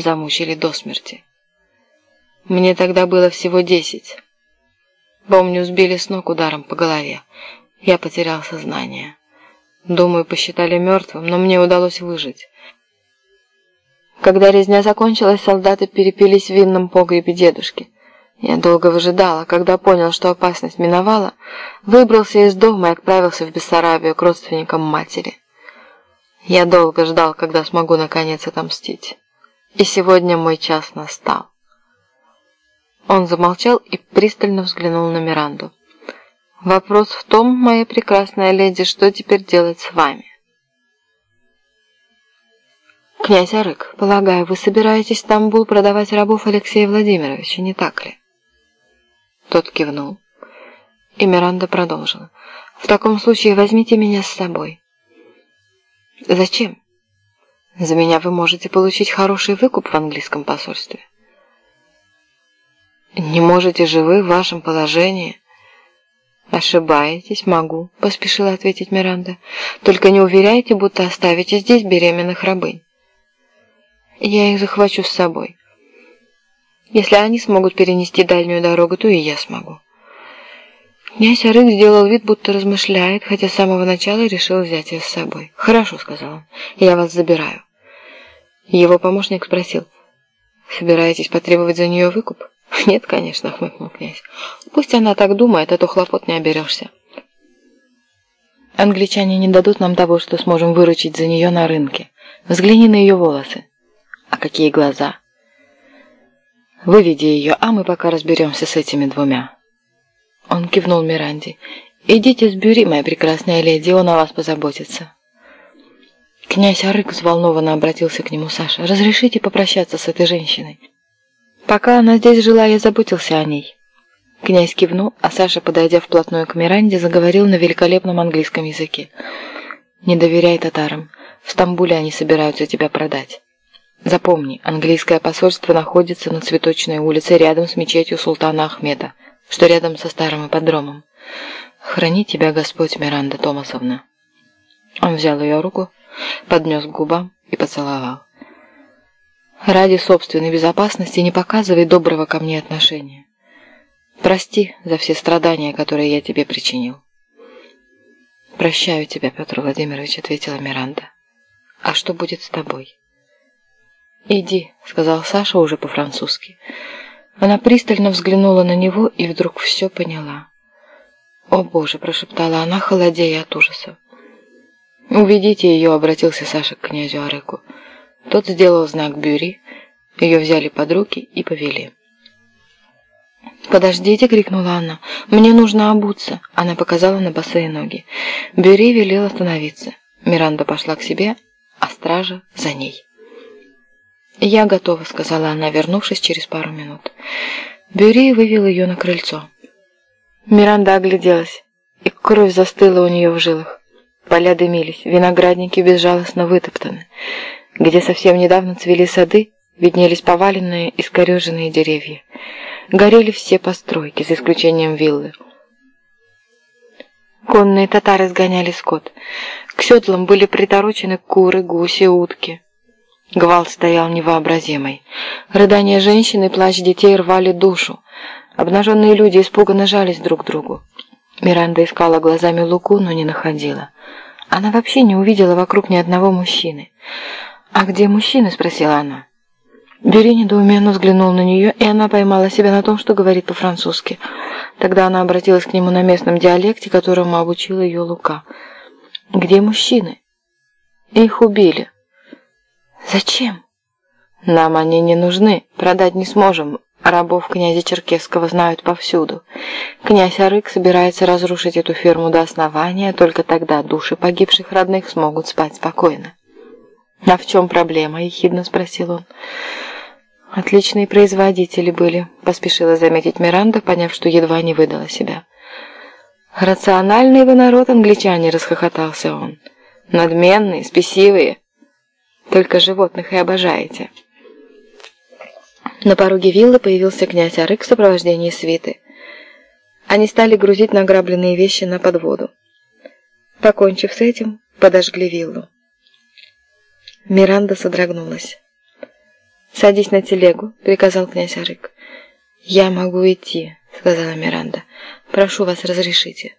замучили до смерти. Мне тогда было всего десять. Помню, сбили с ног ударом по голове. Я потерял сознание. Думаю, посчитали мертвым, но мне удалось выжить. Когда резня закончилась, солдаты перепились в винном погребе дедушки. Я долго выжидала, когда понял, что опасность миновала, выбрался из дома и отправился в Бессарабию к родственникам матери. Я долго ждал, когда смогу наконец отомстить. И сегодня мой час настал. Он замолчал и пристально взглянул на Миранду. «Вопрос в том, моя прекрасная леди, что теперь делать с вами?» «Князь Арык, полагаю, вы собираетесь в Стамбул продавать рабов Алексея Владимировича, не так ли?» Тот кивнул. И Миранда продолжила. «В таком случае возьмите меня с собой». «Зачем?» «За меня вы можете получить хороший выкуп в английском посольстве». «Не можете же вы в вашем положении?» «Ошибаетесь, могу», — поспешила ответить Миранда. «Только не уверяйте, будто оставите здесь беременных рабынь. Я их захвачу с собой. Если они смогут перенести дальнюю дорогу, то и я смогу». Князь Арык сделал вид, будто размышляет, хотя с самого начала решил взять ее с собой. «Хорошо», — сказал он, — «я вас забираю». Его помощник спросил, «Собираетесь потребовать за нее выкуп?» «Нет, конечно», — хмыкнул князь. «Пусть она так думает, а то хлопот не оберешься». «Англичане не дадут нам того, что сможем выручить за нее на рынке. Взгляни на ее волосы. А какие глаза!» «Выведи ее, а мы пока разберемся с этими двумя». Он кивнул Миранде. «Идите с Бюри, моя прекрасная леди, он о вас позаботится». Князь Арык взволнованно обратился к нему Саша. «Разрешите попрощаться с этой женщиной?» Пока она здесь жила, я заботился о ней. Князь кивнул, а Саша, подойдя вплотную к Миранде, заговорил на великолепном английском языке. «Не доверяй татарам. В Стамбуле они собираются тебя продать. Запомни, английское посольство находится на Цветочной улице рядом с мечетью султана Ахмеда, что рядом со старым ипподромом. Храни тебя Господь, Миранда Томасовна». Он взял ее руку, поднес к губам и поцеловал. Ради собственной безопасности не показывай доброго ко мне отношения. Прости за все страдания, которые я тебе причинил. «Прощаю тебя, Петр Владимирович», — ответила Миранда. «А что будет с тобой?» «Иди», — сказал Саша уже по-французски. Она пристально взглянула на него и вдруг все поняла. «О, Боже!» — прошептала она, холодея от ужаса. «Уведите ее», — обратился Саша к князю Ареку. Тот сделал знак Бюри, ее взяли под руки и повели. «Подождите!» — крикнула она. «Мне нужно обуться!» Она показала на босые ноги. Бюри велел остановиться. Миранда пошла к себе, а стража за ней. «Я готова», — сказала она, вернувшись через пару минут. Бюри вывел ее на крыльцо. Миранда огляделась, и кровь застыла у нее в жилах. Поля дымились, виноградники безжалостно вытоптаны. Где совсем недавно цвели сады, виднелись поваленные, искореженные деревья. Горели все постройки, за исключением виллы. Конные татары сгоняли скот. К седлам были приторочены куры, гуси, утки. Гвалт стоял невообразимый. Рыдания женщин и плач детей рвали душу. Обнаженные люди испуганно жались друг к другу. Миранда искала глазами Луку, но не находила. Она вообще не увидела вокруг ни одного мужчины. «А где мужчины?» – спросила она. Бери недоуменно взглянул на нее, и она поймала себя на том, что говорит по-французски. Тогда она обратилась к нему на местном диалекте, которому обучила ее Лука. «Где мужчины?» «Их убили». «Зачем?» «Нам они не нужны, продать не сможем. Рабов князя Черкесского знают повсюду. Князь Арык собирается разрушить эту ферму до основания, только тогда души погибших родных смогут спать спокойно». «А в чем проблема?» – ехидно спросил он. «Отличные производители были», – поспешила заметить Миранда, поняв, что едва не выдала себя. «Рациональный вы народ, англичане!» – расхохотался он. «Надменные, спесивые. Только животных и обожаете». На пороге виллы появился князь Арык в сопровождении свиты. Они стали грузить награбленные вещи на подводу. Покончив с этим, подожгли виллу. Миранда содрогнулась. «Садись на телегу», — приказал князь Арык. «Я могу идти», — сказала Миранда. «Прошу вас, разрешите».